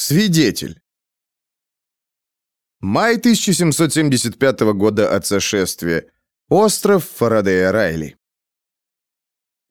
Свидетель. Май 1775 года от сошествия. Остров Фарадея Райли.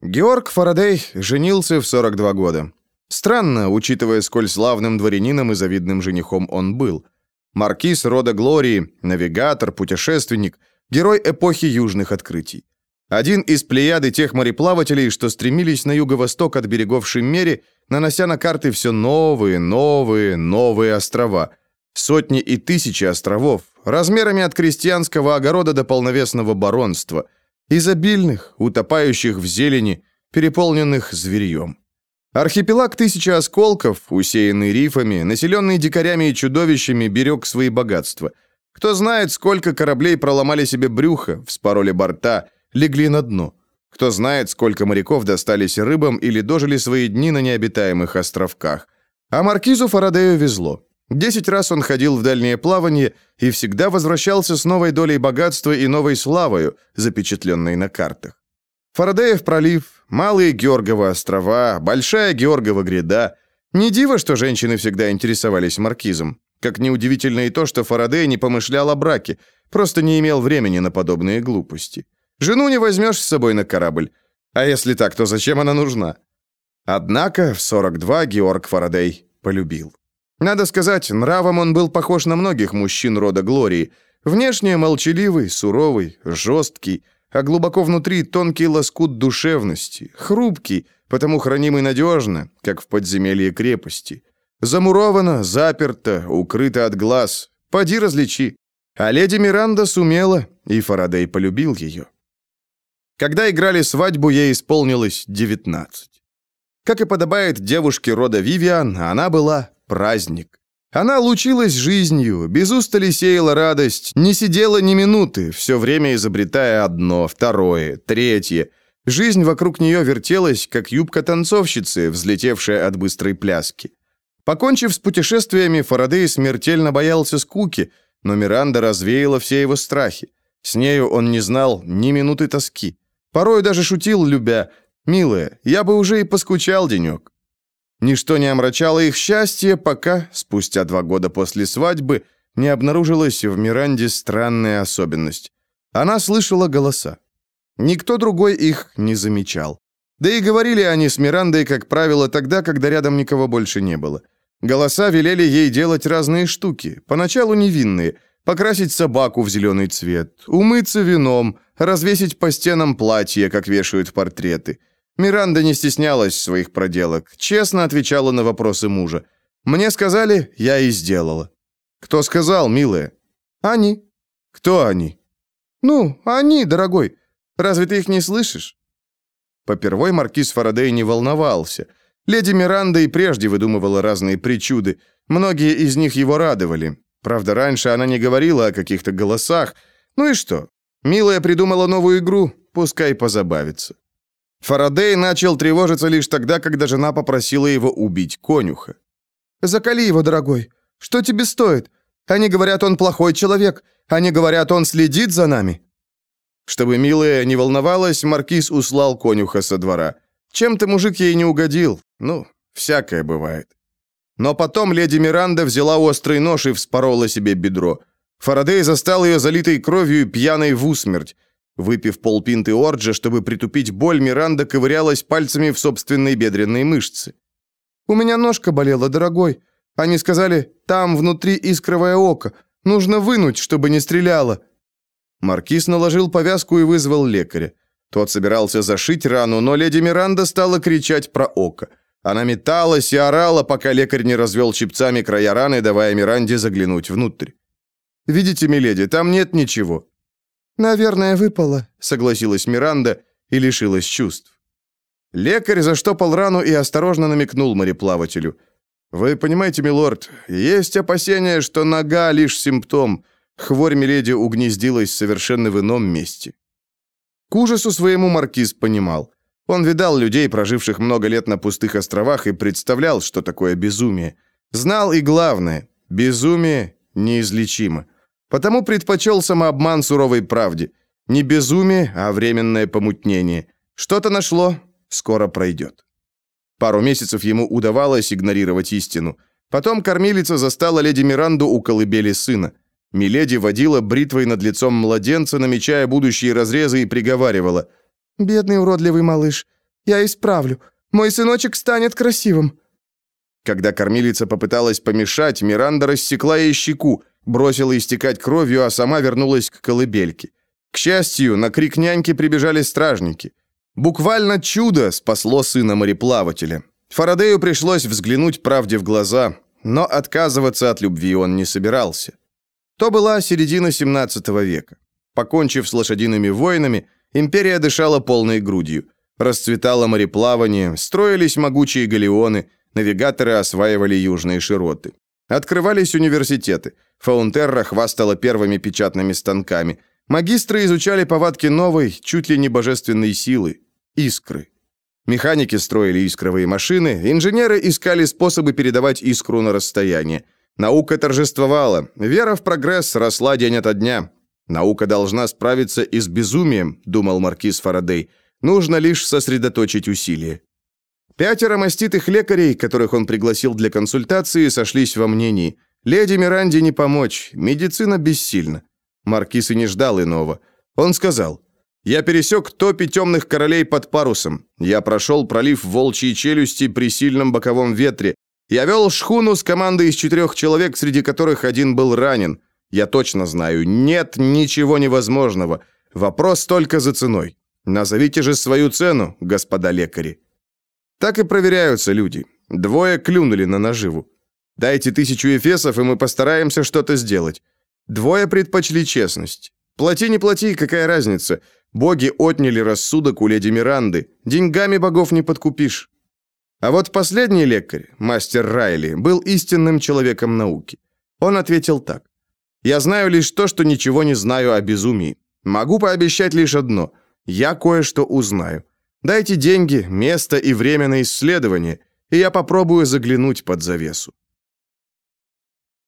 Георг Фарадей женился в 42 года. Странно, учитывая, сколь славным дворянином и завидным женихом он был. Маркиз рода Глории, навигатор, путешественник, герой эпохи южных открытий. Один из плеяды тех мореплавателей, что стремились на юго-восток от берегов Шиммери, нанося на карты все новые, новые, новые острова. Сотни и тысячи островов, размерами от крестьянского огорода до полновесного баронства, изобильных, утопающих в зелени, переполненных зверьем. Архипелаг тысячи осколков, усеянный рифами, населенный дикарями и чудовищами, берег свои богатства. Кто знает, сколько кораблей проломали себе брюхо, вспороли борта – легли на дно. Кто знает, сколько моряков достались рыбам или дожили свои дни на необитаемых островках. А маркизу Фарадею везло. Десять раз он ходил в дальнее плавание и всегда возвращался с новой долей богатства и новой славою, запечатленной на картах. Фарадеев пролив, Малые Георговы острова, Большая Георгова гряда. Не диво, что женщины всегда интересовались маркизом. Как неудивительно и то, что Фарадей не помышлял о браке, просто не имел времени на подобные глупости. Жену не возьмешь с собой на корабль. А если так, то зачем она нужна? Однако в 42 Георг Фарадей полюбил. Надо сказать, нравом он был похож на многих мужчин рода Глории. Внешне молчаливый, суровый, жесткий, а глубоко внутри тонкий лоскут душевности, хрупкий, потому хранимый надежно, как в подземелье крепости. Замуровано, заперто, укрыто от глаз. Поди различи. А леди Миранда сумела, и Фарадей полюбил ее. Когда играли свадьбу, ей исполнилось 19. Как и подобает девушке рода Вивиан, она была праздник. Она лучилась жизнью, без устали сеяла радость, не сидела ни минуты, все время изобретая одно, второе, третье. Жизнь вокруг нее вертелась, как юбка танцовщицы, взлетевшая от быстрой пляски. Покончив с путешествиями, Фарадей смертельно боялся скуки, но Миранда развеяла все его страхи. С нею он не знал ни минуты тоски. Порой даже шутил, любя, «Милая, я бы уже и поскучал денек». Ничто не омрачало их счастье, пока, спустя два года после свадьбы, не обнаружилась в Миранде странная особенность. Она слышала голоса. Никто другой их не замечал. Да и говорили они с Мирандой, как правило, тогда, когда рядом никого больше не было. Голоса велели ей делать разные штуки, поначалу невинные – покрасить собаку в зеленый цвет, умыться вином, развесить по стенам платье, как вешают портреты. Миранда не стеснялась своих проделок, честно отвечала на вопросы мужа. Мне сказали, я и сделала. Кто сказал, милая? Они. Кто они? Ну, они, дорогой. Разве ты их не слышишь? Попервой маркиз Фарадей не волновался. Леди Миранда и прежде выдумывала разные причуды. Многие из них его радовали. Правда, раньше она не говорила о каких-то голосах. Ну и что? Милая придумала новую игру, пускай позабавится. Фарадей начал тревожиться лишь тогда, когда жена попросила его убить конюха. «Закали его, дорогой. Что тебе стоит? Они говорят, он плохой человек. Они говорят, он следит за нами». Чтобы милая не волновалась, маркиз услал конюха со двора. Чем-то мужик ей не угодил. Ну, всякое бывает. Но потом леди Миранда взяла острый нож и вспорола себе бедро. Фарадей застал ее залитой кровью и пьяной в усмерть. Выпив полпинты орджа, чтобы притупить боль, Миранда ковырялась пальцами в собственной бедренной мышце. «У меня ножка болела, дорогой. Они сказали, там внутри искровое око. Нужно вынуть, чтобы не стреляло». Маркиз наложил повязку и вызвал лекаря. Тот собирался зашить рану, но леди Миранда стала кричать про око. Она металась и орала, пока лекарь не развел щипцами края раны, давая Миранде заглянуть внутрь. «Видите, миледи, там нет ничего». «Наверное, выпало», — согласилась Миранда и лишилась чувств. Лекарь заштопал рану и осторожно намекнул мореплавателю. «Вы понимаете, милорд, есть опасение, что нога — лишь симптом. Хворь миледи угнездилась совершенно в ином месте». К ужасу своему маркиз понимал. Он видал людей, проживших много лет на пустых островах, и представлял, что такое безумие. Знал и главное – безумие неизлечимо. Потому предпочел самообман суровой правде. Не безумие, а временное помутнение. Что-то нашло, скоро пройдет. Пару месяцев ему удавалось игнорировать истину. Потом кормилица застала леди Миранду у колыбели сына. Миледи водила бритвой над лицом младенца, намечая будущие разрезы, и приговаривала. «Бедный уродливый малыш, я исправлю. Мой сыночек станет красивым». Когда кормилица попыталась помешать, Миранда рассекла ей щеку, бросила истекать кровью, а сама вернулась к колыбельке. К счастью, на крик няньки прибежали стражники. Буквально чудо спасло сына мореплавателя. Фарадею пришлось взглянуть правде в глаза, но отказываться от любви он не собирался. То была середина 17 века. Покончив с лошадиными войнами, империя дышала полной грудью. Расцветало мореплавание, строились могучие галеоны, навигаторы осваивали южные широты. Открывались университеты. Фаунтерра хвастала первыми печатными станками. Магистры изучали повадки новой, чуть ли не божественной силы – искры. Механики строили искровые машины, инженеры искали способы передавать искру на расстояние. Наука торжествовала, вера в прогресс росла день ото дня. Наука должна справиться и с безумием, думал маркиз Фарадей. Нужно лишь сосредоточить усилия. Пятеро маститых лекарей, которых он пригласил для консультации, сошлись во мнении. Леди Миранде не помочь, медицина бессильна. Маркиз и не ждал иного. Он сказал, я пересек топи темных королей под парусом. Я прошел пролив волчьей челюсти при сильном боковом ветре. Я вел шхуну с командой из четырех человек, среди которых один был ранен. Я точно знаю, нет ничего невозможного. Вопрос только за ценой. Назовите же свою цену, господа лекари. Так и проверяются люди. Двое клюнули на наживу. Дайте тысячу эфесов, и мы постараемся что-то сделать. Двое предпочли честность. Плати не плати, какая разница? Боги отняли рассудок у леди Миранды. Деньгами богов не подкупишь. А вот последний лекарь, мастер Райли, был истинным человеком науки. Он ответил так. «Я знаю лишь то, что ничего не знаю о безумии. Могу пообещать лишь одно. Я кое-что узнаю. Дайте деньги, место и время на исследование, и я попробую заглянуть под завесу».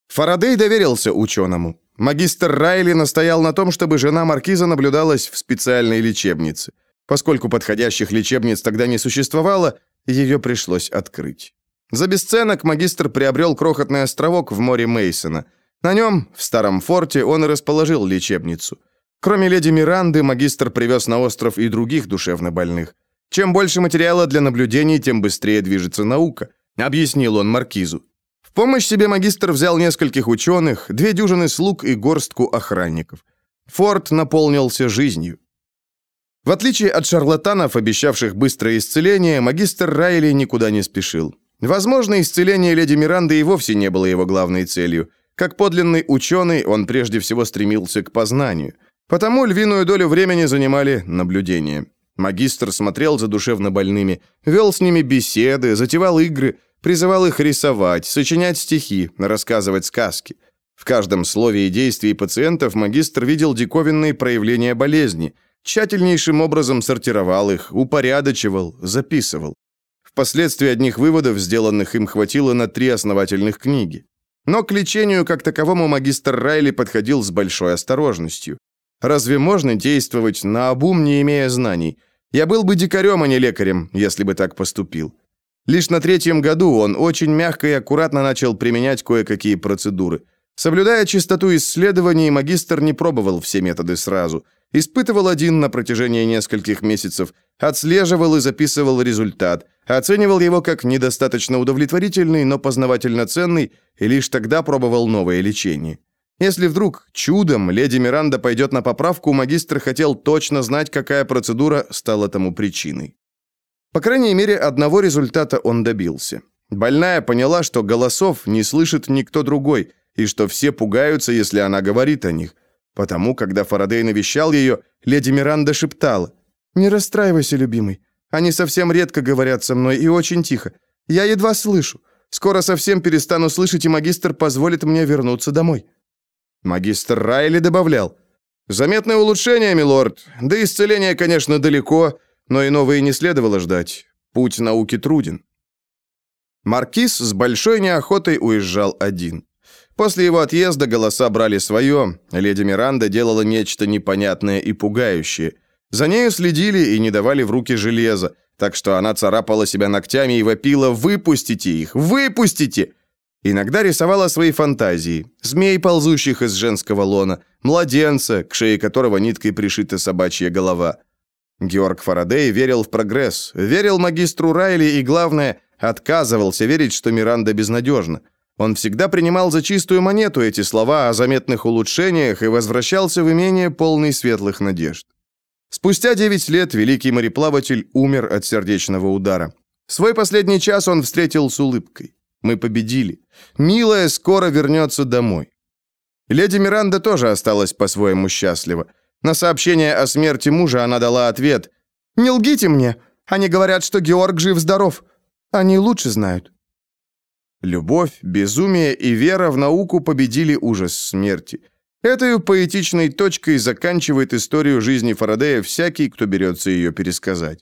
Фарадей доверился ученому. Магистр Райли настоял на том, чтобы жена маркиза наблюдалась в специальной лечебнице. Поскольку подходящих лечебниц тогда не существовало, ее пришлось открыть. За бесценок магистр приобрел крохотный островок в море Мейсона. На нем, в старом форте, он и расположил лечебницу. Кроме леди Миранды, магистр привез на остров и других душевнобольных. Чем больше материала для наблюдений, тем быстрее движется наука, объяснил он маркизу. В помощь себе магистр взял нескольких ученых, две дюжины слуг и горстку охранников. Форт наполнился жизнью. В отличие от шарлатанов, обещавших быстрое исцеление, магистр Райли никуда не спешил. Возможно, исцеление леди Миранды и вовсе не было его главной целью. Как подлинный ученый, он прежде всего стремился к познанию. Потому львиную долю времени занимали наблюдения. Магистр смотрел за душевно больными, вел с ними беседы, затевал игры – Призывал их рисовать, сочинять стихи, рассказывать сказки. В каждом слове и действии пациентов магистр видел диковинные проявления болезни, тщательнейшим образом сортировал их, упорядочивал, записывал. Впоследствии одних выводов, сделанных им, хватило на три основательных книги. Но к лечению как таковому магистр Райли подходил с большой осторожностью. Разве можно действовать на обум, не имея знаний? Я был бы дикарем, а не лекарем, если бы так поступил. Лишь на третьем году он очень мягко и аккуратно начал применять кое-какие процедуры. Соблюдая чистоту исследований, магистр не пробовал все методы сразу. Испытывал один на протяжении нескольких месяцев, отслеживал и записывал результат, оценивал его как недостаточно удовлетворительный, но познавательно ценный, и лишь тогда пробовал новое лечение. Если вдруг чудом леди Миранда пойдет на поправку, магистр хотел точно знать, какая процедура стала тому причиной. По крайней мере, одного результата он добился. Больная поняла, что голосов не слышит никто другой, и что все пугаются, если она говорит о них. Потому, когда Фарадей навещал ее, леди Миранда шептала. «Не расстраивайся, любимый. Они совсем редко говорят со мной и очень тихо. Я едва слышу. Скоро совсем перестану слышать, и магистр позволит мне вернуться домой». Магистр Райли добавлял. «Заметное улучшение, милорд. До исцеления, конечно, далеко, но и не следовало ждать. Путь науки труден. Маркиз с большой неохотой уезжал один. После его отъезда голоса брали свое, леди Миранда делала нечто непонятное и пугающее. За нею следили и не давали в руки железа, так что она царапала себя ногтями и вопила «Выпустите их! Выпустите!» Иногда рисовала свои фантазии. Змей, ползущих из женского лона, младенца, к шее которого ниткой пришита собачья голова. Георг Фарадей верил в прогресс, верил магистру Райли и, главное, отказывался верить, что Миранда безнадежна. Он всегда принимал за чистую монету эти слова о заметных улучшениях и возвращался в имение полный светлых надежд. Спустя 9 лет великий мореплаватель умер от сердечного удара. Свой последний час он встретил с улыбкой. Мы победили. Милая скоро вернется домой. Леди Миранда тоже осталась по-своему счастлива. На сообщение о смерти мужа она дала ответ. «Не лгите мне. Они говорят, что Георг жив-здоров. Они лучше знают». Любовь, безумие и вера в науку победили ужас смерти. Этой поэтичной точкой заканчивает историю жизни Фарадея всякий, кто берется ее пересказать.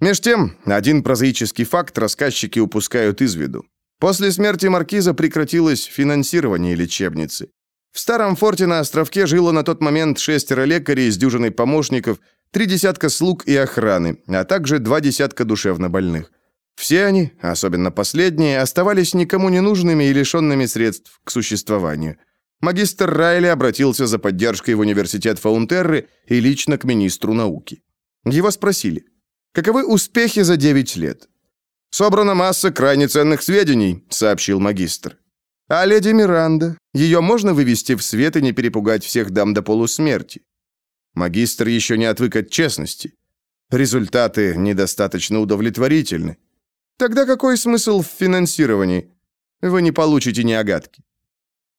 Меж тем, один прозаический факт рассказчики упускают из виду. После смерти маркиза прекратилось финансирование лечебницы. В старом форте на островке жило на тот момент шестеро лекарей с дюжиной помощников, три десятка слуг и охраны, а также два десятка душевнобольных. Все они, особенно последние, оставались никому не нужными и лишенными средств к существованию. Магистр Райли обратился за поддержкой в университет Фаунтерры и лично к министру науки. Его спросили, каковы успехи за 9 лет? «Собрана масса крайне ценных сведений», — сообщил магистр. «А леди Миранда? Ее можно вывести в свет и не перепугать всех дам до полусмерти?» Магистр еще не отвык от честности. Результаты недостаточно удовлетворительны. Тогда какой смысл в финансировании? Вы не получите ни огадки.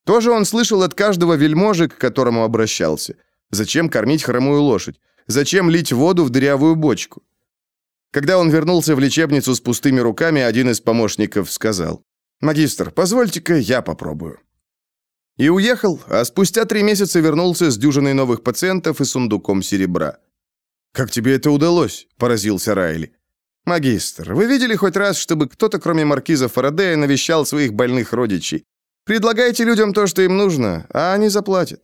Тоже он слышал от каждого вельможи, к которому обращался. Зачем кормить хромую лошадь? Зачем лить воду в дырявую бочку? Когда он вернулся в лечебницу с пустыми руками, один из помощников сказал, «Магистр, позвольте-ка я попробую». И уехал, а спустя три месяца вернулся с дюжиной новых пациентов и сундуком серебра. «Как тебе это удалось?» – поразился Райли. «Магистр, вы видели хоть раз, чтобы кто-то, кроме маркиза Фарадея, навещал своих больных родичей? Предлагайте людям то, что им нужно, а они заплатят.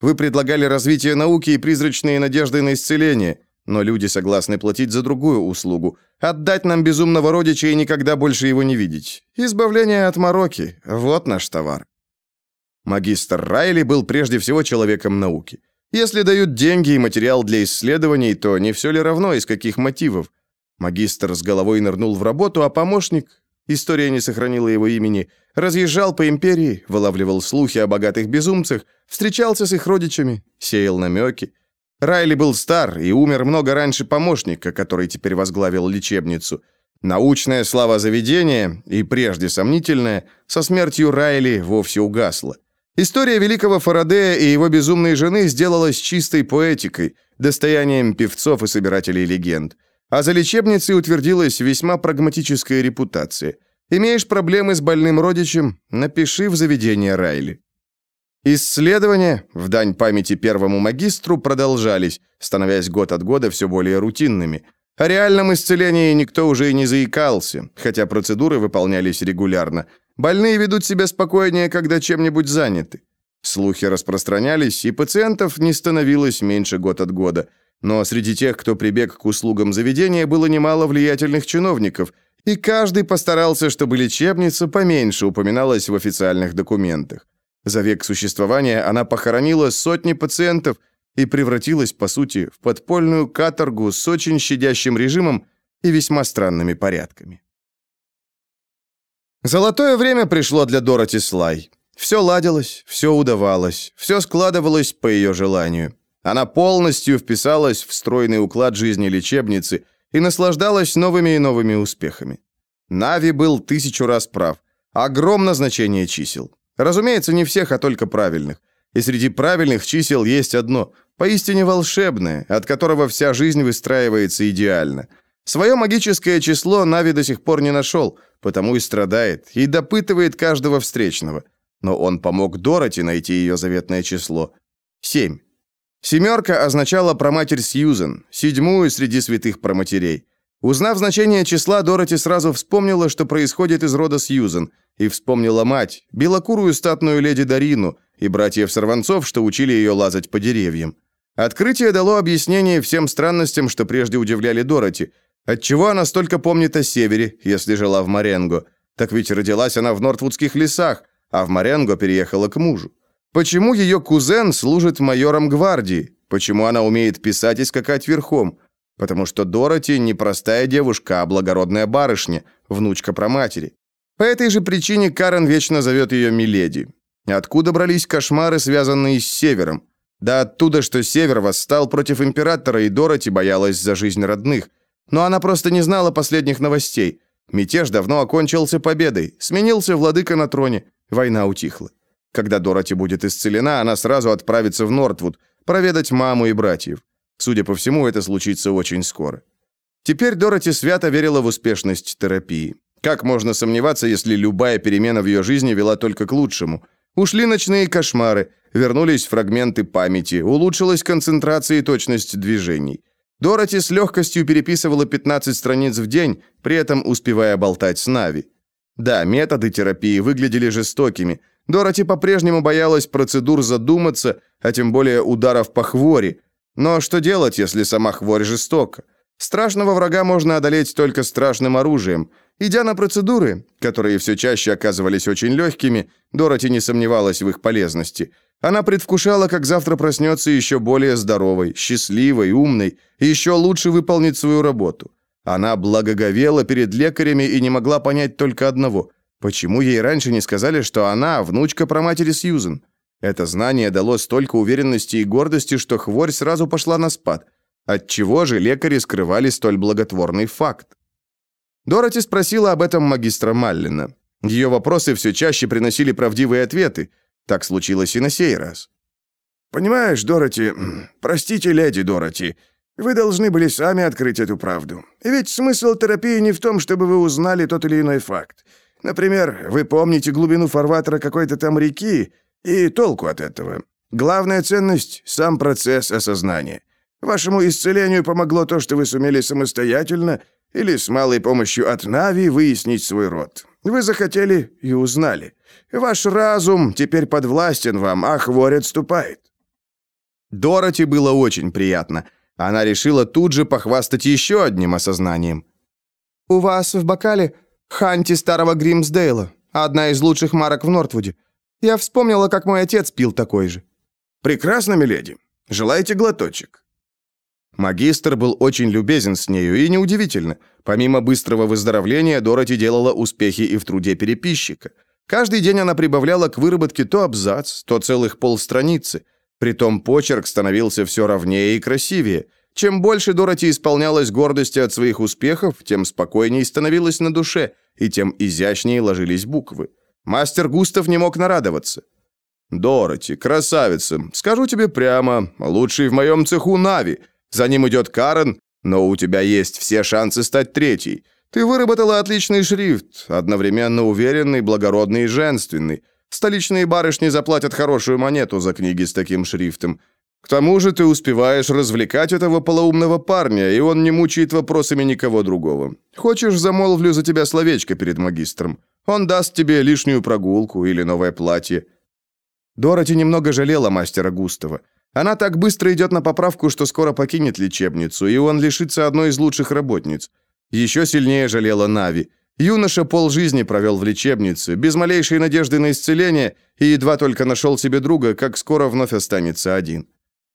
Вы предлагали развитие науки и призрачные надежды на исцеление. Но люди согласны платить за другую услугу. Отдать нам безумного родича и никогда больше его не видеть. Избавление от мороки – вот наш товар. Магистр Райли был прежде всего человеком науки. Если дают деньги и материал для исследований, то не все ли равно, из каких мотивов? Магистр с головой нырнул в работу, а помощник, история не сохранила его имени, разъезжал по империи, вылавливал слухи о богатых безумцах, встречался с их родичами, сеял намеки. Райли был стар и умер много раньше помощника, который теперь возглавил лечебницу. Научная слава заведения, и прежде сомнительная, со смертью Райли вовсе угасла. История великого Фарадея и его безумной жены сделалась чистой поэтикой, достоянием певцов и собирателей легенд. А за лечебницей утвердилась весьма прагматическая репутация. Имеешь проблемы с больным родичем, напиши в заведение Райли. Исследования, в дань памяти первому магистру, продолжались, становясь год от года все более рутинными. О реальном исцелении никто уже и не заикался, хотя процедуры выполнялись регулярно. Больные ведут себя спокойнее, когда чем-нибудь заняты. Слухи распространялись, и пациентов не становилось меньше год от года. Но среди тех, кто прибег к услугам заведения, было немало влиятельных чиновников, и каждый постарался, чтобы лечебница поменьше упоминалась в официальных документах. За век существования она похоронила сотни пациентов и превратилась, по сути, в подпольную каторгу с очень щадящим режимом и весьма странными порядками. Золотое время пришло для Дороти Слай. Все ладилось, все удавалось, все складывалось по ее желанию. Она полностью вписалась в стройный уклад жизни лечебницы и наслаждалась новыми и новыми успехами. Нави был тысячу раз прав. Огромно значение чисел. Разумеется, не всех, а только правильных. И среди правильных чисел есть одно, поистине волшебное, от которого вся жизнь выстраивается идеально. Свое магическое число Нави до сих пор не нашел, потому и страдает, и допытывает каждого встречного. Но он помог Дороти найти ее заветное число. Семь. Семерка означала проматерь Сьюзен, седьмую среди святых проматерей. Узнав значение числа, Дороти сразу вспомнила, что происходит из рода Сьюзен, и вспомнила мать, белокурую статную леди Дарину, и братьев-сорванцов, что учили ее лазать по деревьям. Открытие дало объяснение всем странностям, что прежде удивляли Дороти. Отчего она столько помнит о севере, если жила в Маренго? Так ведь родилась она в Нортвудских лесах, а в Маренго переехала к мужу. Почему ее кузен служит майором гвардии? Почему она умеет писать и скакать верхом? Потому что Дороти не простая девушка, а благородная барышня, внучка проматери. По этой же причине Карен вечно зовет ее Миледи. Откуда брались кошмары, связанные с Севером? Да оттуда, что Север восстал против императора, и Дороти боялась за жизнь родных. Но она просто не знала последних новостей. Мятеж давно окончился победой. Сменился владыка на троне. Война утихла. Когда Дороти будет исцелена, она сразу отправится в Нортвуд, проведать маму и братьев. Судя по всему, это случится очень скоро. Теперь Дороти свято верила в успешность терапии. Как можно сомневаться, если любая перемена в ее жизни вела только к лучшему? Ушли ночные кошмары, вернулись фрагменты памяти, улучшилась концентрация и точность движений. Дороти с легкостью переписывала 15 страниц в день, при этом успевая болтать с Нави. Да, методы терапии выглядели жестокими. Дороти по-прежнему боялась процедур задуматься, а тем более ударов по хвори. Но что делать, если сама хворь жестока? Страшного врага можно одолеть только страшным оружием. Идя на процедуры, которые все чаще оказывались очень легкими, Дороти не сомневалась в их полезности. Она предвкушала, как завтра проснется еще более здоровой, счастливой, умной и еще лучше выполнит свою работу. Она благоговела перед лекарями и не могла понять только одного. Почему ей раньше не сказали, что она внучка проматери Сьюзен? Это знание дало столько уверенности и гордости, что хворь сразу пошла на спад. Отчего же лекари скрывали столь благотворный факт? Дороти спросила об этом магистра Маллина. Ее вопросы все чаще приносили правдивые ответы. Так случилось и на сей раз. «Понимаешь, Дороти, простите, леди Дороти, вы должны были сами открыть эту правду. И ведь смысл терапии не в том, чтобы вы узнали тот или иной факт. Например, вы помните глубину фарватера какой-то там реки, и толку от этого. Главная ценность — сам процесс осознания. Вашему исцелению помогло то, что вы сумели самостоятельно или с малой помощью от Нави выяснить свой род. Вы захотели и узнали. Ваш разум теперь подвластен вам, а хворь отступает». Дороти было очень приятно. Она решила тут же похвастать еще одним осознанием. «У вас в бокале Ханти старого Гримсдейла, одна из лучших марок в Нортвуде. Я вспомнила, как мой отец пил такой же». «Прекрасно, миледи. Желаете глоточек?» Магистр был очень любезен с нею, и неудивительно. Помимо быстрого выздоровления, Дороти делала успехи и в труде переписчика. Каждый день она прибавляла к выработке то абзац, то целых полстраницы. Притом почерк становился все ровнее и красивее. Чем больше Дороти исполнялась гордости от своих успехов, тем спокойнее становилась на душе, и тем изящнее ложились буквы. Мастер Густав не мог нарадоваться. «Дороти, красавица, скажу тебе прямо, лучший в моем цеху Нави. За ним идет Карен, но у тебя есть все шансы стать третьей. Ты выработала отличный шрифт, одновременно уверенный, благородный и женственный. Столичные барышни заплатят хорошую монету за книги с таким шрифтом. К тому же ты успеваешь развлекать этого полоумного парня, и он не мучает вопросами никого другого. Хочешь, замолвлю за тебя словечко перед магистром. Он даст тебе лишнюю прогулку или новое платье». Дороти немного жалела мастера Густава. Она так быстро идет на поправку, что скоро покинет лечебницу, и он лишится одной из лучших работниц. Еще сильнее жалела Нави. Юноша полжизни провел в лечебнице, без малейшей надежды на исцеление, и едва только нашел себе друга, как скоро вновь останется один.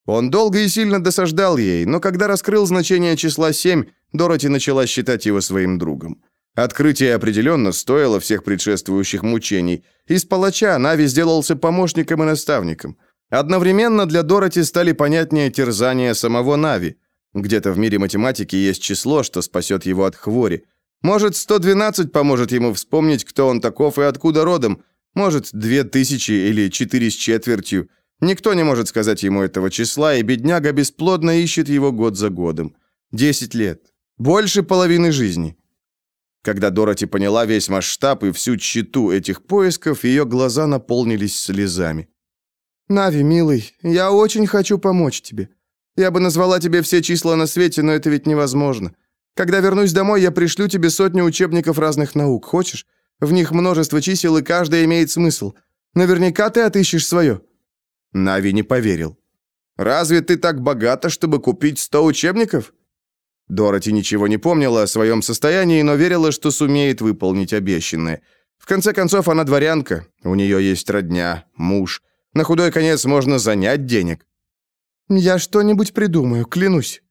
Он долго и сильно досаждал ей, но когда раскрыл значение числа 7, Дороти начала считать его своим другом. Открытие определенно стоило всех предшествующих мучений. Из палача Нави сделался помощником и наставником – Одновременно для Дороти стали понятнее терзания самого Нави. Где-то в мире математики есть число, что спасет его от хвори. Может, 112 поможет ему вспомнить, кто он таков и откуда родом. Может, 2000 или 4 с четвертью. Никто не может сказать ему этого числа, и бедняга бесплодно ищет его год за годом. 10 лет. Больше половины жизни. Когда Дороти поняла весь масштаб и всю тщету этих поисков, ее глаза наполнились слезами. «Нави, милый, я очень хочу помочь тебе. Я бы назвала тебе все числа на свете, но это ведь невозможно. Когда вернусь домой, я пришлю тебе сотню учебников разных наук. Хочешь? В них множество чисел, и каждая имеет смысл. Наверняка ты отыщешь свое». Нави не поверил. «Разве ты так богата, чтобы купить сто учебников?» Дороти ничего не помнила о своем состоянии, но верила, что сумеет выполнить обещанное. В конце концов, она дворянка, у нее есть родня, муж. На худой конец можно занять денег. «Я что-нибудь придумаю, клянусь».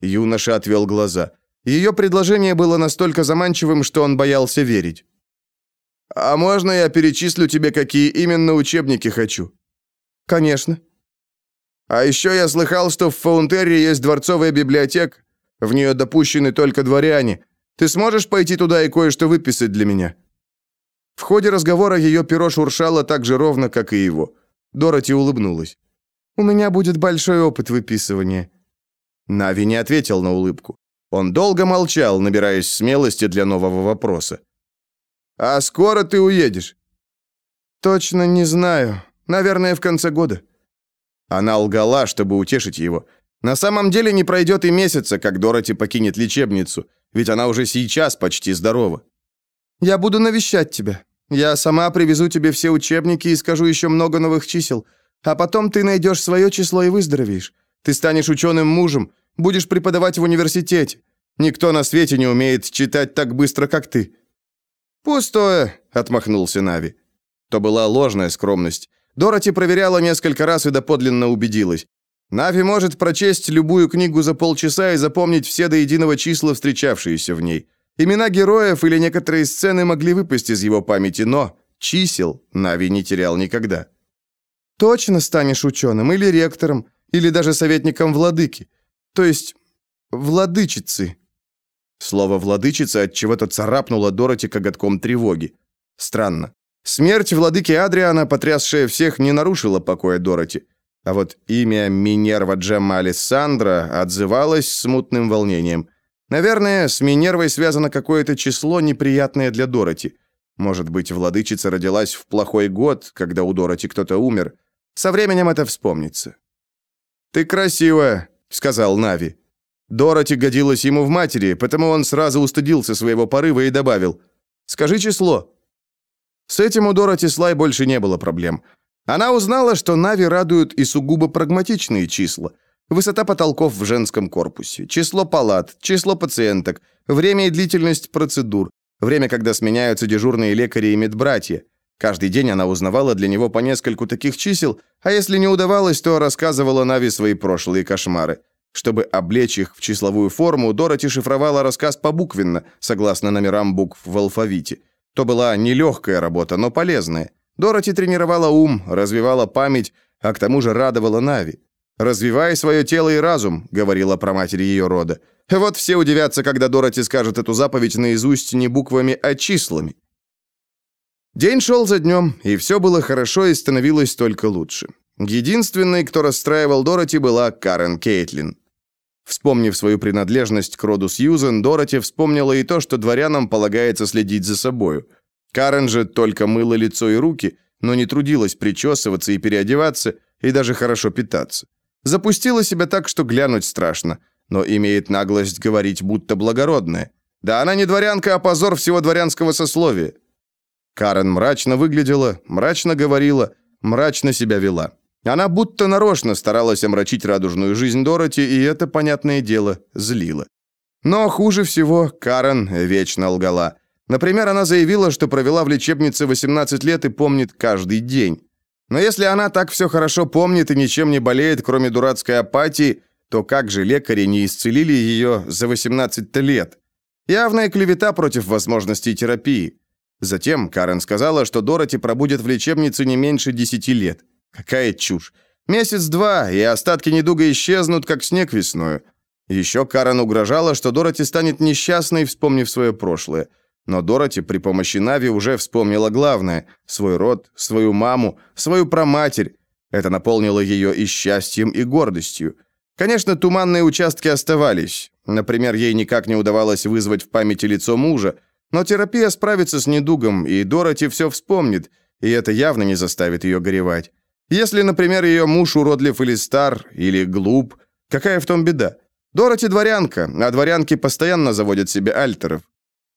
Юноша отвел глаза. Ее предложение было настолько заманчивым, что он боялся верить. «А можно я перечислю тебе, какие именно учебники хочу?» «Конечно». «А еще я слыхал, что в Фаунтерре есть дворцовая библиотека. В нее допущены только дворяне. Ты сможешь пойти туда и кое-что выписать для меня?» В ходе разговора ее перо шуршало так же ровно, как и его. Дороти улыбнулась. «У меня будет большой опыт выписывания». Нави не ответил на улыбку. Он долго молчал, набираясь смелости для нового вопроса. «А скоро ты уедешь?» «Точно не знаю. Наверное, в конце года». Она лгала, чтобы утешить его. На самом деле не пройдет и месяца, как Дороти покинет лечебницу, ведь она уже сейчас почти здорова. «Я буду навещать тебя. Я сама привезу тебе все учебники и скажу еще много новых чисел. А потом ты найдешь свое число и выздоровеешь. Ты станешь ученым мужем, будешь преподавать в университете. Никто на свете не умеет читать так быстро, как ты». «Пустое», — отмахнулся Нави. То была ложная скромность. Дороти проверяла несколько раз и доподлинно убедилась. Нави может прочесть любую книгу за полчаса и запомнить все до единого числа, встречавшиеся в ней. Имена героев или некоторые сцены могли выпасть из его памяти, но чисел Нави не терял никогда. «Точно станешь ученым или ректором, или даже советником владыки. То есть владычицы». Слово «владычица» от чего-то царапнуло Дороти коготком тревоги. Странно. Смерть владыки Адриана, потрясшая всех, не нарушила покоя Дороти. А вот имя Минерва Джемма Алессандра отзывалось смутным волнением. Наверное, с Минервой связано какое-то число, неприятное для Дороти. Может быть, владычица родилась в плохой год, когда у Дороти кто-то умер. Со временем это вспомнится. «Ты красивая», — сказал Нави. Дороти годилась ему в матери, потому он сразу устыдился своего порыва и добавил «Скажи число». С этим у Дороти Слай больше не было проблем. Она узнала, что Нави радуют и сугубо прагматичные числа. Высота потолков в женском корпусе, число палат, число пациенток, время и длительность процедур, время, когда сменяются дежурные лекари и медбратья. Каждый день она узнавала для него по нескольку таких чисел, а если не удавалось, то рассказывала Нави свои прошлые кошмары. Чтобы облечь их в числовую форму, Дороти шифровала рассказ побуквенно, согласно номерам букв в алфавите. То была нелегкая работа, но полезная. Дороти тренировала ум, развивала память, а к тому же радовала Нави. «Развивай свое тело и разум», — говорила про матери ее рода. Вот все удивятся, когда Дороти скажет эту заповедь наизусть не буквами, а числами. День шел за днем, и все было хорошо и становилось только лучше. Единственной, кто расстраивал Дороти, была Карен Кейтлин. Вспомнив свою принадлежность к роду Сьюзен, Дороти вспомнила и то, что дворянам полагается следить за собою. Карен же только мыла лицо и руки, но не трудилась причесываться и переодеваться, и даже хорошо питаться. Запустила себя так, что глянуть страшно, но имеет наглость говорить, будто благородная. Да она не дворянка, а позор всего дворянского сословия. Карен мрачно выглядела, мрачно говорила, мрачно себя вела. Она будто нарочно старалась омрачить радужную жизнь Дороти, и это, понятное дело, злило. Но хуже всего Карен вечно лгала. Например, она заявила, что провела в лечебнице 18 лет и помнит каждый день. Но если она так все хорошо помнит и ничем не болеет, кроме дурацкой апатии, то как же лекари не исцелили ее за 18 лет? Явная клевета против возможностей терапии. Затем Карен сказала, что Дороти пробудет в лечебнице не меньше 10 лет. Какая чушь. Месяц-два, и остатки недуга исчезнут, как снег весною. Еще Карен угрожала, что Дороти станет несчастной, вспомнив свое прошлое. Но Дороти при помощи Нави уже вспомнила главное – свой род, свою маму, свою проматерь. Это наполнило ее и счастьем, и гордостью. Конечно, туманные участки оставались. Например, ей никак не удавалось вызвать в памяти лицо мужа, но терапия справится с недугом, и Дороти все вспомнит, и это явно не заставит ее горевать. Если, например, ее муж уродлив или стар, или глуп, какая в том беда? Дороти дворянка, а дворянки постоянно заводят себе альтеров.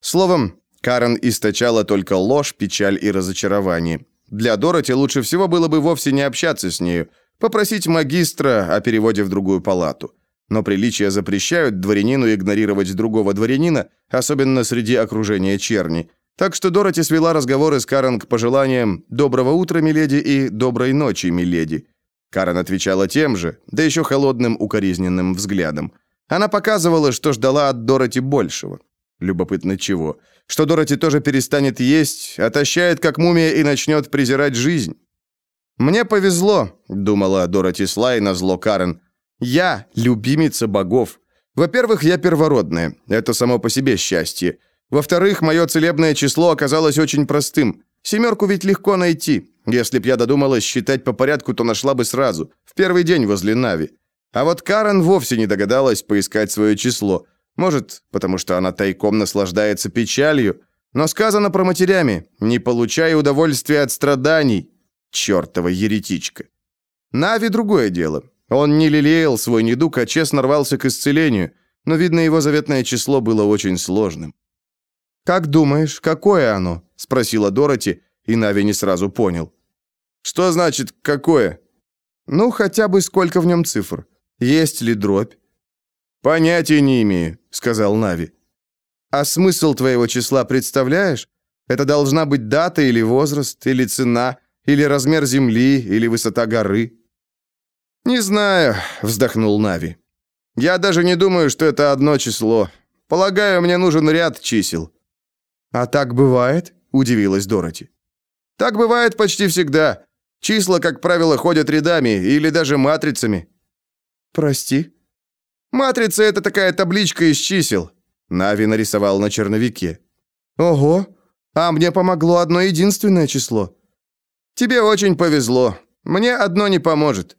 Словом, Карен источала только ложь, печаль и разочарование. Для Дороти лучше всего было бы вовсе не общаться с нею, попросить магистра о переводе в другую палату. Но приличия запрещают дворянину игнорировать другого дворянина, особенно среди окружения черни. Так что Дороти свела разговоры с Карен к пожеланиям «доброго утра, миледи» и «доброй ночи, миледи». Карен отвечала тем же, да еще холодным укоризненным взглядом. Она показывала, что ждала от Дороти большего. Любопытно чего? Что Дороти тоже перестанет есть, отощает как мумия и начнет презирать жизнь. «Мне повезло», — думала Дороти Слай на зло Карен. «Я любимица богов. Во-первых, я первородная. Это само по себе счастье. Во-вторых, мое целебное число оказалось очень простым. Семерку ведь легко найти. Если б я додумалась считать по порядку, то нашла бы сразу, в первый день возле Нави. А вот Карен вовсе не догадалась поискать свое число. Может, потому что она тайком наслаждается печалью. Но сказано про матерями «не получай удовольствия от страданий». Чертова еретичка. Нави другое дело. Он не лелеял свой недуг, а честно рвался к исцелению, но, видно, его заветное число было очень сложным. «Как думаешь, какое оно?» — спросила Дороти, и Нави не сразу понял. «Что значит «какое»?» «Ну, хотя бы сколько в нем цифр. Есть ли дробь?» «Понятия не имею», — сказал Нави. «А смысл твоего числа представляешь? Это должна быть дата или возраст, или цена, или размер земли, или высота горы». «Не знаю», — вздохнул Нави. «Я даже не думаю, что это одно число. Полагаю, мне нужен ряд чисел». «А так бывает?» — удивилась Дороти. «Так бывает почти всегда. Числа, как правило, ходят рядами или даже матрицами». «Прости?» Матрица — это такая табличка из чисел». Нави нарисовал на черновике. «Ого! А мне помогло одно единственное число». «Тебе очень повезло. Мне одно не поможет».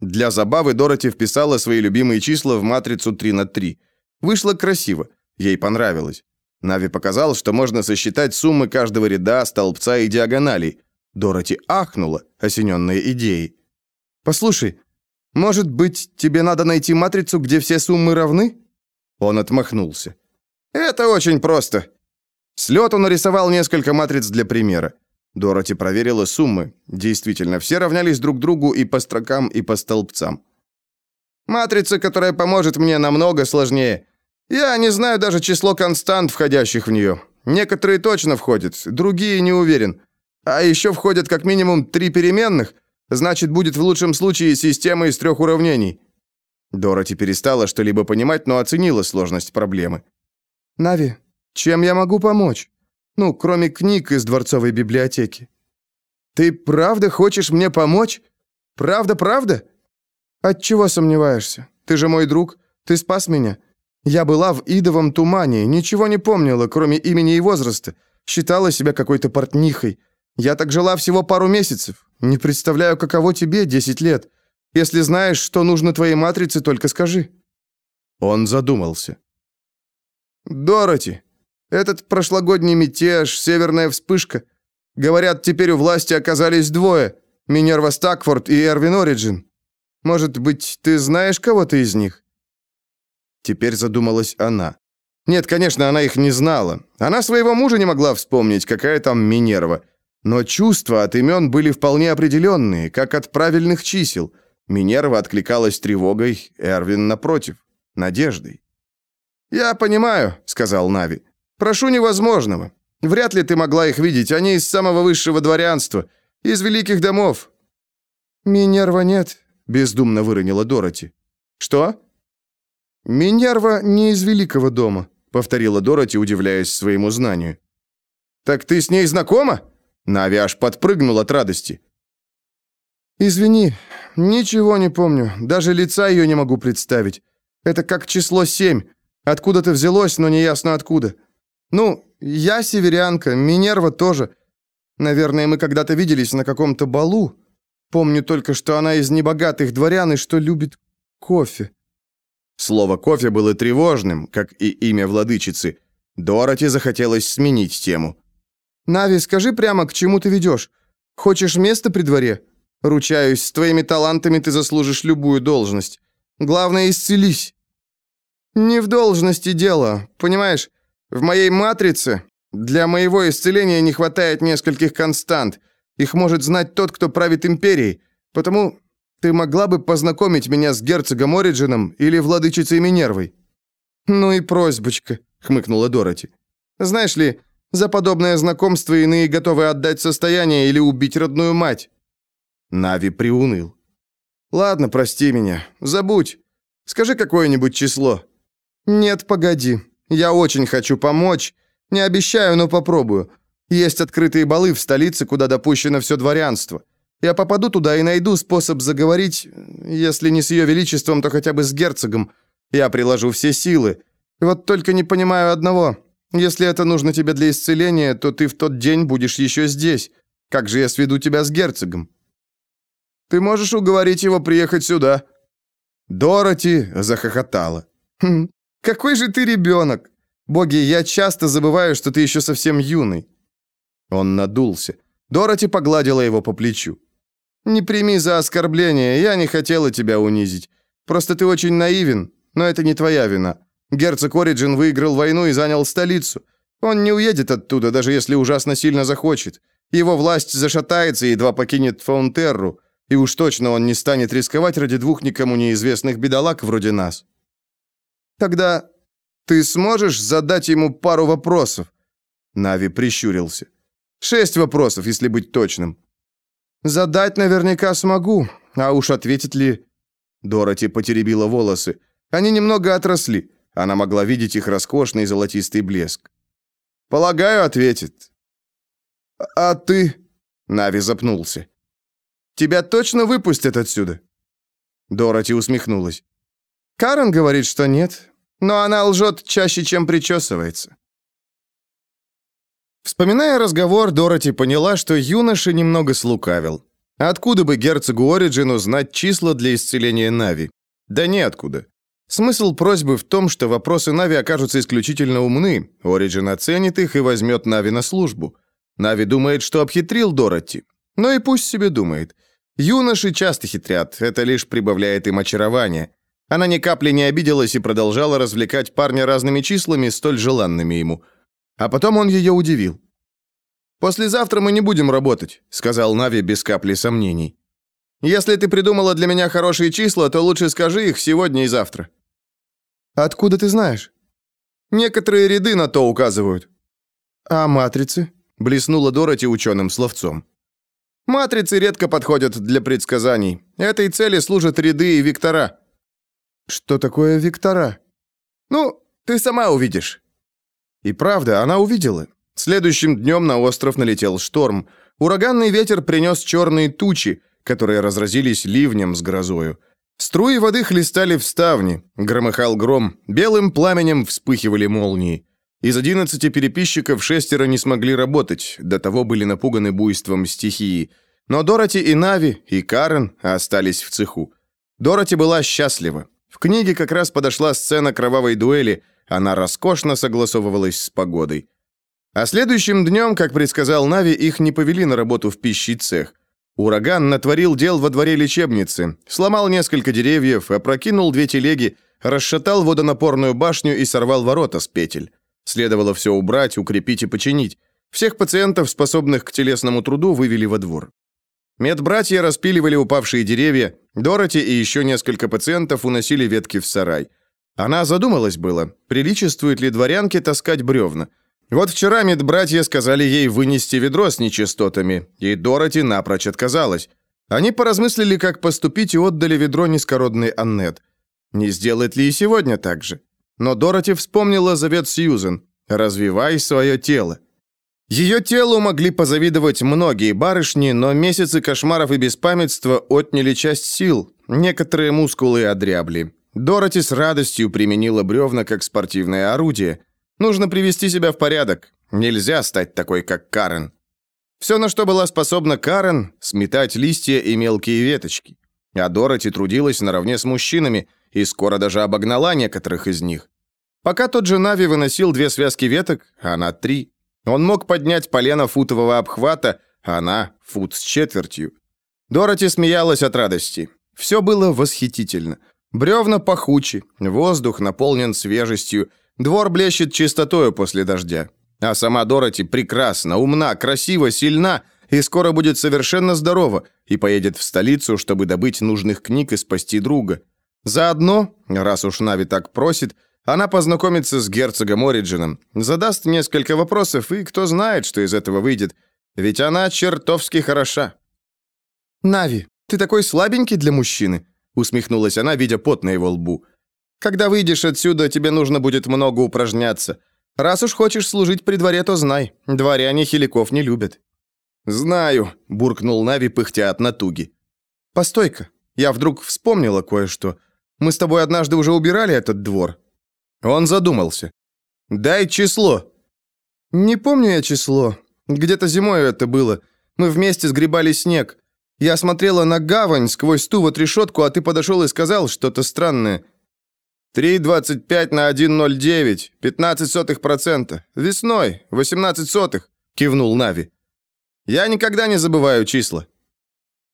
Для забавы Дороти вписала свои любимые числа в матрицу 3 на 3. Вышло красиво. Ей понравилось. Нави показал, что можно сосчитать суммы каждого ряда, столбца и диагоналей. Дороти ахнула, осененная идеей. «Послушай, может быть, тебе надо найти матрицу, где все суммы равны?» Он отмахнулся. «Это очень просто». С лету нарисовал несколько матриц для примера. Дороти проверила суммы. Действительно, все равнялись друг другу и по строкам, и по столбцам. «Матрица, которая поможет мне, намного сложнее. Я не знаю даже число констант, входящих в нее. Некоторые точно входят, другие не уверен. А еще входят как минимум три переменных, Значит, будет в лучшем случае система из трех уравнений». Дороти перестала что-либо понимать, но оценила сложность проблемы. «Нави, чем я могу помочь? Ну, кроме книг из дворцовой библиотеки». «Ты правда хочешь мне помочь? Правда-правда?» «Отчего сомневаешься? Ты же мой друг. Ты спас меня. Я была в идовом тумане, ничего не помнила, кроме имени и возраста. Считала себя какой-то портнихой. Я так жила всего пару месяцев. Не представляю, каково тебе 10 лет. Если знаешь, что нужно твоей матрице, только скажи». Он задумался. «Дороти, этот прошлогодний мятеж, северная вспышка. Говорят, теперь у власти оказались двое. Минерва Стакфорд и Эрвин Ориджин. Может быть, ты знаешь кого-то из них?» Теперь задумалась она. Нет, конечно, она их не знала. Она своего мужа не могла вспомнить, какая там Минерва. Но чувства от имен были вполне определенные, как от правильных чисел. Минерва откликалась тревогой, Эрвин, напротив, надеждой. «Я понимаю», — сказал Нави. «Прошу невозможного. Вряд ли ты могла их видеть, они из самого высшего дворянства, из великих домов». «Минерва нет», — бездумно выронила Дороти. «Что?» «Минерва не из великого дома», — повторила Дороти, удивляясь своему знанию. «Так ты с ней знакома?» Нави аж подпрыгнул от радости. «Извини, ничего не помню. Даже лица ее не могу представить. Это как число семь. Откуда-то взялось, но неясно откуда. Ну, я северянка, Минерва тоже. Наверное, мы когда-то виделись на каком-то балу. Помню только, что она из небогатых дворян и что любит кофе». Слово «кофе» было тревожным, как и имя владычицы. Дороти захотелось сменить тему. «Нави, скажи прямо, к чему ты ведешь? Хочешь место при дворе? Ручаюсь, с твоими талантами ты заслужишь любую должность. Главное, исцелись». «Не в должности дело, понимаешь? В моей матрице для моего исцеления не хватает нескольких констант. Их может знать тот, кто правит империей. Потому Ты могла бы познакомить меня с герцогом Ориджином или владычицей Минервой?» «Ну и просьбочка», — хмыкнула Дороти. «Знаешь ли, за подобное знакомство иные готовы отдать состояние или убить родную мать». Нави приуныл. «Ладно, прости меня. Забудь. Скажи какое-нибудь число». «Нет, погоди. Я очень хочу помочь. Не обещаю, но попробую. Есть открытые балы в столице, куда допущено все дворянство. Я попаду туда и найду способ заговорить, если не с ее величеством, то хотя бы с герцогом. Я приложу все силы. Вот только не понимаю одного. Если это нужно тебе для исцеления, то ты в тот день будешь еще здесь. Как же я сведу тебя с герцогом? Ты можешь уговорить его приехать сюда. Дороти захохотала. Хм, какой же ты ребенок. Боги, я часто забываю, что ты еще совсем юный. Он надулся. Дороти погладила его по плечу. «Не прими за оскорбление, я не хотела тебя унизить. Просто ты очень наивен, но это не твоя вина. Герцог Ориджин выиграл войну и занял столицу. Он не уедет оттуда, даже если ужасно сильно захочет. Его власть зашатается и едва покинет Фаунтерру, и уж точно он не станет рисковать ради двух никому неизвестных бедолаг вроде нас. Тогда ты сможешь задать ему пару вопросов?» Нави прищурился. «Шесть вопросов, если быть точным». «Задать наверняка смогу, а уж ответит ли...» Дороти потеребила волосы. Они немного отросли. Она могла видеть их роскошный золотистый блеск. «Полагаю, ответит». «А ты...» Нави запнулся. «Тебя точно выпустят отсюда?» Дороти усмехнулась. «Карен говорит, что нет, но она лжет чаще, чем причесывается». Вспоминая разговор, Дороти поняла, что юноша немного слукавил. Откуда бы герцогу Ориджину знать числа для исцеления Нави? Да неоткуда. Смысл просьбы в том, что вопросы Нави окажутся исключительно умны. Ориджин оценит их и возьмет Нави на службу. Нави думает, что обхитрил Дороти. Но и пусть себе думает. Юноши часто хитрят, это лишь прибавляет им очарования. Она ни капли не обиделась и продолжала развлекать парня разными числами, столь желанными ему – а потом он ее удивил. «Послезавтра мы не будем работать», — сказал Нави без капли сомнений. «Если ты придумала для меня хорошие числа, то лучше скажи их сегодня и завтра». «Откуда ты знаешь?» «Некоторые ряды на то указывают». «А матрицы?» — блеснула Дороти ученым словцом. «Матрицы редко подходят для предсказаний. Этой цели служат ряды и вектора». «Что такое вектора?» «Ну, ты сама увидишь». И правда, она увидела. Следующим днем на остров налетел шторм. Ураганный ветер принес черные тучи, которые разразились ливнем с грозою. Струи воды хлестали в ставни, громыхал гром, белым пламенем вспыхивали молнии. Из одиннадцати переписчиков шестеро не смогли работать, до того были напуганы буйством стихии. Но Дороти и Нави, и Карен остались в цеху. Дороти была счастлива. В книге как раз подошла сцена кровавой дуэли, она роскошно согласовывалась с погодой. А следующим днем, как предсказал Нави, их не повели на работу в пищий цех. Ураган натворил дел во дворе лечебницы, сломал несколько деревьев, опрокинул две телеги, расшатал водонапорную башню и сорвал ворота с петель. Следовало все убрать, укрепить и починить. Всех пациентов, способных к телесному труду, вывели во двор. Медбратья распиливали упавшие деревья, Дороти и еще несколько пациентов уносили ветки в сарай. Она задумалась было, приличествует ли дворянке таскать бревна. Вот вчера медбратья сказали ей вынести ведро с нечистотами, и Дороти напрочь отказалась. Они поразмыслили, как поступить, и отдали ведро низкородной Аннет. Не сделает ли и сегодня так же? Но Дороти вспомнила завет Сьюзен «Развивай свое тело». Ее телу могли позавидовать многие барышни, но месяцы кошмаров и беспамятства отняли часть сил, некоторые мускулы одрябли. Дороти с радостью применила бревна как спортивное орудие. Нужно привести себя в порядок. Нельзя стать такой, как Карен. Все, на что была способна Карен, сметать листья и мелкие веточки. А Дороти трудилась наравне с мужчинами и скоро даже обогнала некоторых из них. Пока тот же Нави выносил две связки веток, она три. Он мог поднять полено футового обхвата, она фут с четвертью. Дороти смеялась от радости. Все было восхитительно. Бревна пахучи, воздух наполнен свежестью, двор блещет чистотою после дождя. А сама Дороти прекрасна, умна, красива, сильна и скоро будет совершенно здорова и поедет в столицу, чтобы добыть нужных книг и спасти друга. Заодно, раз уж Нави так просит, она познакомится с герцогом Ориджином, задаст несколько вопросов, и кто знает, что из этого выйдет. Ведь она чертовски хороша. «Нави, ты такой слабенький для мужчины», усмехнулась она, видя пот на его лбу. «Когда выйдешь отсюда, тебе нужно будет много упражняться. Раз уж хочешь служить при дворе, то знай, дворяне хиликов не любят». «Знаю», — буркнул Нави, пыхтя от натуги. «Постой-ка, я вдруг вспомнила кое-что. Мы с тобой однажды уже убирали этот двор». Он задумался. «Дай число». «Не помню я число. Где-то зимой это было. Мы вместе сгребали снег. Я смотрела на гавань сквозь ту вот решетку, а ты подошел и сказал что-то странное. 3,25 на 1,09, 15 сотых процента. Весной, 18 сотых», — кивнул Нави. «Я никогда не забываю числа».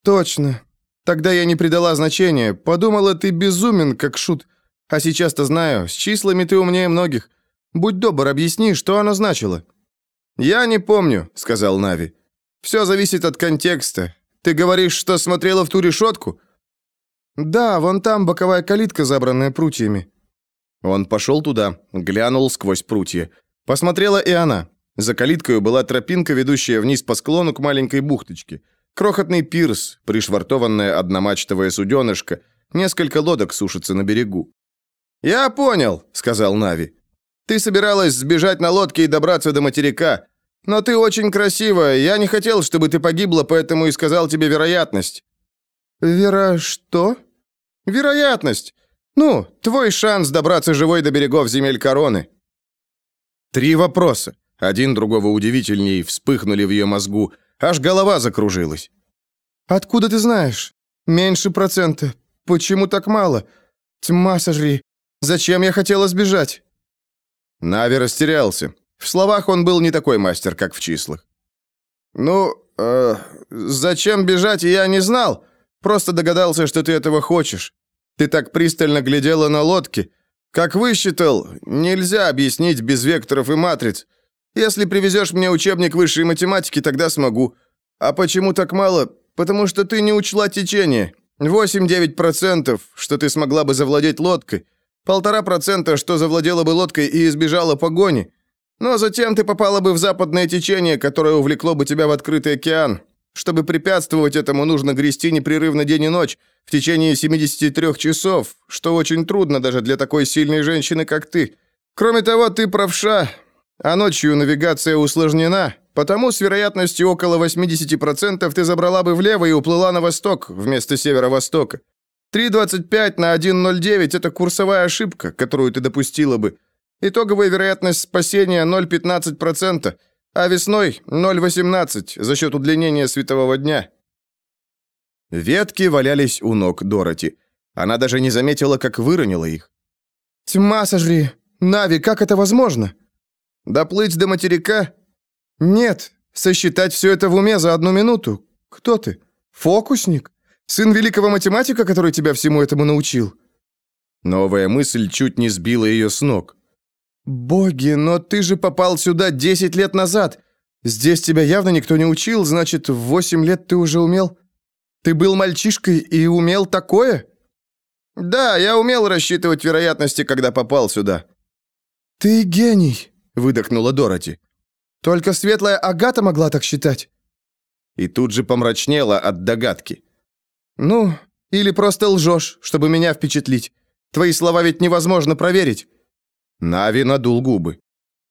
«Точно. Тогда я не придала значения. Подумала, ты безумен, как шут. А сейчас-то знаю, с числами ты умнее многих. Будь добр, объясни, что оно значило». «Я не помню», — сказал Нави. «Все зависит от контекста. Ты говоришь, что смотрела в ту решетку?» «Да, вон там боковая калитка, забранная прутьями». Он пошел туда, глянул сквозь прутья. Посмотрела и она. За калиткой была тропинка, ведущая вниз по склону к маленькой бухточке. Крохотный пирс, пришвартованное одномачтовое суденышко. Несколько лодок сушатся на берегу. «Я понял», — сказал Нави. «Ты собиралась сбежать на лодке и добраться до материка. Но ты очень красивая, я не хотел, чтобы ты погибла, поэтому и сказал тебе вероятность». «Вера... что?» «Вероятность. Ну, твой шанс добраться живой до берегов земель короны». Три вопроса, один другого удивительней, вспыхнули в ее мозгу, аж голова закружилась. «Откуда ты знаешь? Меньше процента. Почему так мало? Тьма сожри. Зачем я хотела сбежать?» Нави растерялся. В словах он был не такой мастер, как в числах. «Ну, э, зачем бежать, я не знал. Просто догадался, что ты этого хочешь. Ты так пристально глядела на лодки. Как высчитал, нельзя объяснить без векторов и матриц. Если привезешь мне учебник высшей математики, тогда смогу. А почему так мало? Потому что ты не учла течение. 8-9%, что ты смогла бы завладеть лодкой. Полтора процента, что завладела бы лодкой и избежала погони. Но затем ты попала бы в западное течение, которое увлекло бы тебя в открытый океан. Чтобы препятствовать этому, нужно грести непрерывно день и ночь, в течение 73 часов, что очень трудно даже для такой сильной женщины, как ты. Кроме того, ты правша, а ночью навигация усложнена, потому с вероятностью около 80% ты забрала бы влево и уплыла на восток вместо северо-востока. 3,25 на 1,09 – это курсовая ошибка, которую ты допустила бы. Итоговая вероятность спасения 0,15%, а весной 0,18 за счет удлинения светового дня. Ветки валялись у ног Дороти. Она даже не заметила, как выронила их. «Тьма сожри! Нави, как это возможно?» «Доплыть до материка?» «Нет, сосчитать все это в уме за одну минуту. Кто ты? Фокусник? Сын великого математика, который тебя всему этому научил?» Новая мысль чуть не сбила ее с ног. «Боги, но ты же попал сюда 10 лет назад. Здесь тебя явно никто не учил, значит, в 8 лет ты уже умел? Ты был мальчишкой и умел такое?» «Да, я умел рассчитывать вероятности, когда попал сюда». «Ты гений», — выдохнула Дороти. «Только светлая Агата могла так считать». И тут же помрачнела от догадки. «Ну, или просто лжешь, чтобы меня впечатлить. Твои слова ведь невозможно проверить». Нави надул губы.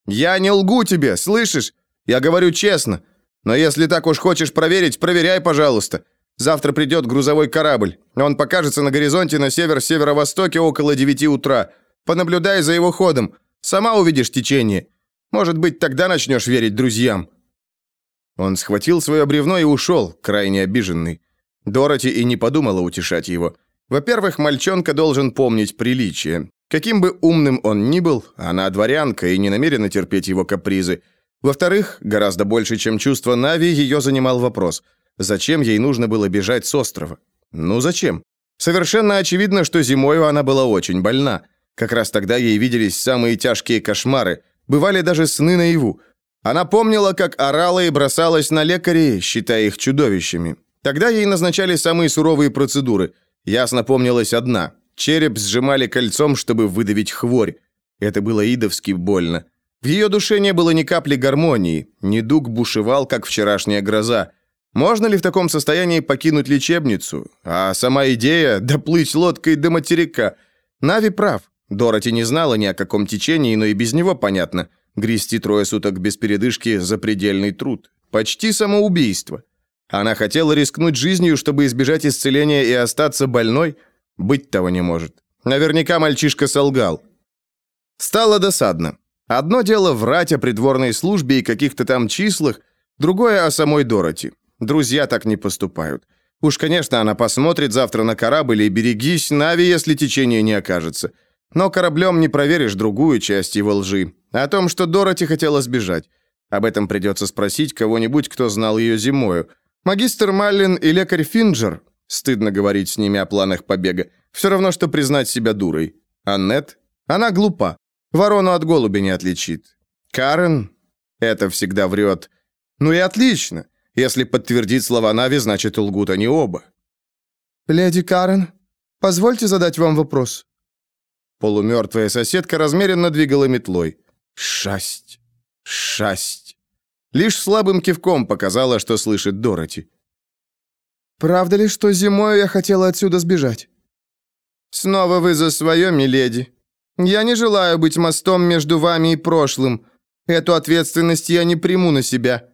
«Я не лгу тебе, слышишь? Я говорю честно. Но если так уж хочешь проверить, проверяй, пожалуйста. Завтра придет грузовой корабль. Он покажется на горизонте на север-северо-востоке около девяти утра. Понаблюдай за его ходом. Сама увидишь течение. Может быть, тогда начнешь верить друзьям». Он схватил свое бревно и ушел, крайне обиженный. Дороти и не подумала утешать его. Во-первых, мальчонка должен помнить приличие. Каким бы умным он ни был, она дворянка и не намерена терпеть его капризы. Во-вторых, гораздо больше, чем чувство Нави, ее занимал вопрос. Зачем ей нужно было бежать с острова? Ну зачем? Совершенно очевидно, что зимою она была очень больна. Как раз тогда ей виделись самые тяжкие кошмары. Бывали даже сны наяву. Она помнила, как орала и бросалась на лекарей, считая их чудовищами. Тогда ей назначали самые суровые процедуры. Ясно помнилась одна. Череп сжимали кольцом, чтобы выдавить хворь. Это было идовски больно. В ее душе не было ни капли гармонии. Недуг бушевал, как вчерашняя гроза. Можно ли в таком состоянии покинуть лечебницу? А сама идея – доплыть лодкой до материка. Нави прав. Дороти не знала ни о каком течении, но и без него понятно. Грести трое суток без передышки – запредельный труд. Почти самоубийство. Она хотела рискнуть жизнью, чтобы избежать исцеления и остаться больной? Быть того не может. Наверняка мальчишка солгал. Стало досадно. Одно дело врать о придворной службе и каких-то там числах, другое о самой Дороти. Друзья так не поступают. Уж, конечно, она посмотрит завтра на корабль и берегись, Нави, если течение не окажется. Но кораблем не проверишь другую часть его лжи. О том, что Дороти хотела сбежать. Об этом придется спросить кого-нибудь, кто знал ее зимою. Магистр Маллин и лекарь Финджер. Стыдно говорить с ними о планах побега. Все равно, что признать себя дурой. Аннет? Она глупа. Ворону от голуби не отличит. Карен? Это всегда врет. Ну и отлично. Если подтвердить слова Нави, значит, лгут они оба. «Леди Карен, позвольте задать вам вопрос». Полумертвая соседка размеренно двигала метлой. «Шасть! Шасть!» Лишь слабым кивком показала, что слышит Дороти. «Правда ли, что зимой я хотела отсюда сбежать?» «Снова вы за свое, миледи. Я не желаю быть мостом между вами и прошлым. Эту ответственность я не приму на себя».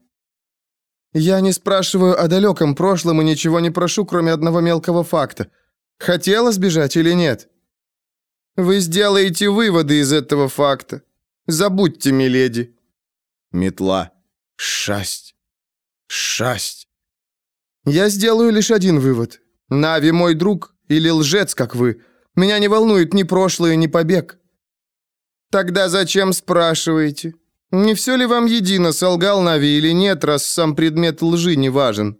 «Я не спрашиваю о далеком прошлом и ничего не прошу, кроме одного мелкого факта. Хотела сбежать или нет?» «Вы сделаете выводы из этого факта. Забудьте, миледи». Метла. Шасть. Шасть. «Я сделаю лишь один вывод. Нави мой друг или лжец, как вы. Меня не волнует ни прошлое, ни побег». «Тогда зачем спрашиваете? Не все ли вам едино, солгал Нави или нет, раз сам предмет лжи не важен?»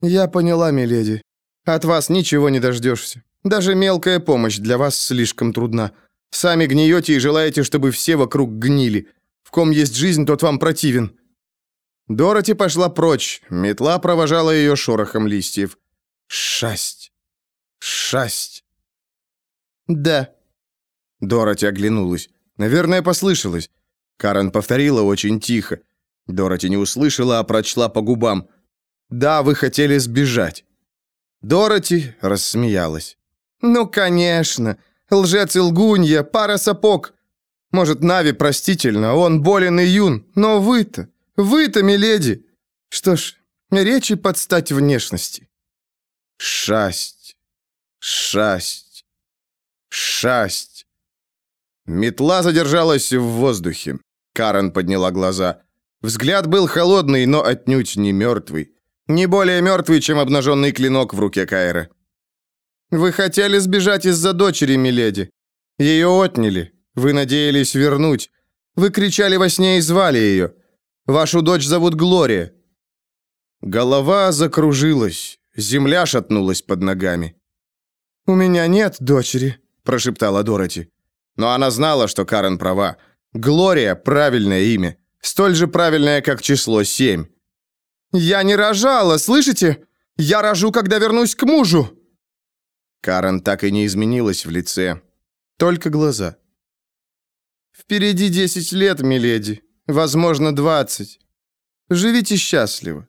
«Я поняла, миледи. От вас ничего не дождешься. Даже мелкая помощь для вас слишком трудна. Сами гниете и желаете, чтобы все вокруг гнили. В ком есть жизнь, тот вам противен». Дороти пошла прочь, метла провожала ее шорохом листьев. «Шасть! Шасть!» «Да». Дороти оглянулась. Наверное, послышалось. Карен повторила очень тихо. Дороти не услышала, а прочла по губам. «Да, вы хотели сбежать». Дороти рассмеялась. «Ну, конечно. Лжец и лгунья, пара сапог. Может, Нави простительно, он болен и юн, но вы-то, вы-то, миледи. Что ж, речи под стать внешности». «Шасть, шасть, шасть». Метла задержалась в воздухе. Карен подняла глаза. Взгляд был холодный, но отнюдь не мертвый. Не более мертвый, чем обнаженный клинок в руке Кайра. «Вы хотели сбежать из-за дочери, миледи. Ее отняли. Вы надеялись вернуть. Вы кричали во сне и звали ее. Вашу дочь зовут Глория». Голова закружилась. Земля шатнулась под ногами. «У меня нет дочери», – прошептала Дороти. Но она знала, что Карен права. Глория – правильное имя. Столь же правильное, как число семь. «Я не рожала, слышите? Я рожу, когда вернусь к мужу!» Карен так и не изменилась в лице. Только глаза. «Впереди десять лет, миледи. Возможно, двадцать. Живите счастливо».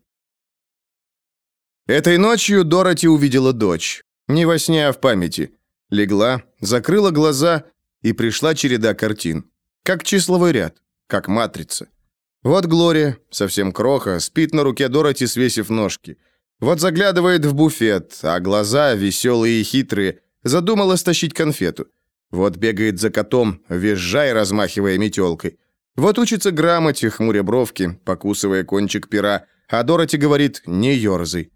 Этой ночью Дороти увидела дочь. Не во сне, а в памяти. Легла, закрыла глаза и пришла череда картин. Как числовой ряд, как матрица. Вот Глория, совсем кроха, спит на руке Дороти, свесив ножки. Вот заглядывает в буфет, а глаза, веселые и хитрые, задумала стащить конфету. Вот бегает за котом, визжая, размахивая метелкой. Вот учится грамоте, хмуря бровки, покусывая кончик пера, а Дороти говорит «не ерзай».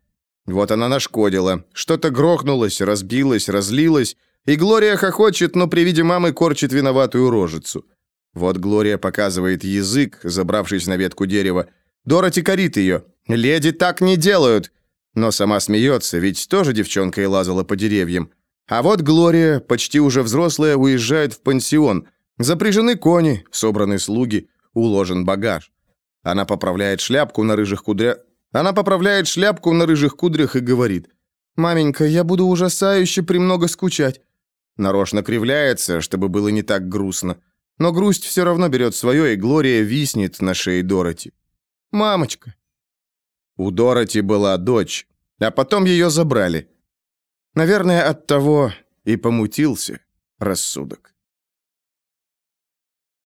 Вот она нашкодила, что-то грохнулось, разбилось, разлилось, и Глория хохочет, но при виде мамы корчит виноватую рожицу. Вот Глория показывает язык, забравшись на ветку дерева. Дороти корит ее. «Леди так не делают!» Но сама смеется, ведь тоже девчонка и лазала по деревьям. А вот Глория, почти уже взрослая, уезжает в пансион. Запряжены кони, собраны слуги, уложен багаж. Она поправляет шляпку на рыжих кудрях. Она поправляет шляпку на рыжих кудрях и говорит. «Маменька, я буду ужасающе премного скучать». Нарочно кривляется, чтобы было не так грустно. Но грусть все равно берет свое, и Глория виснет на шее Дороти. «Мамочка». У Дороти была дочь, а потом ее забрали. Наверное, от того и помутился рассудок.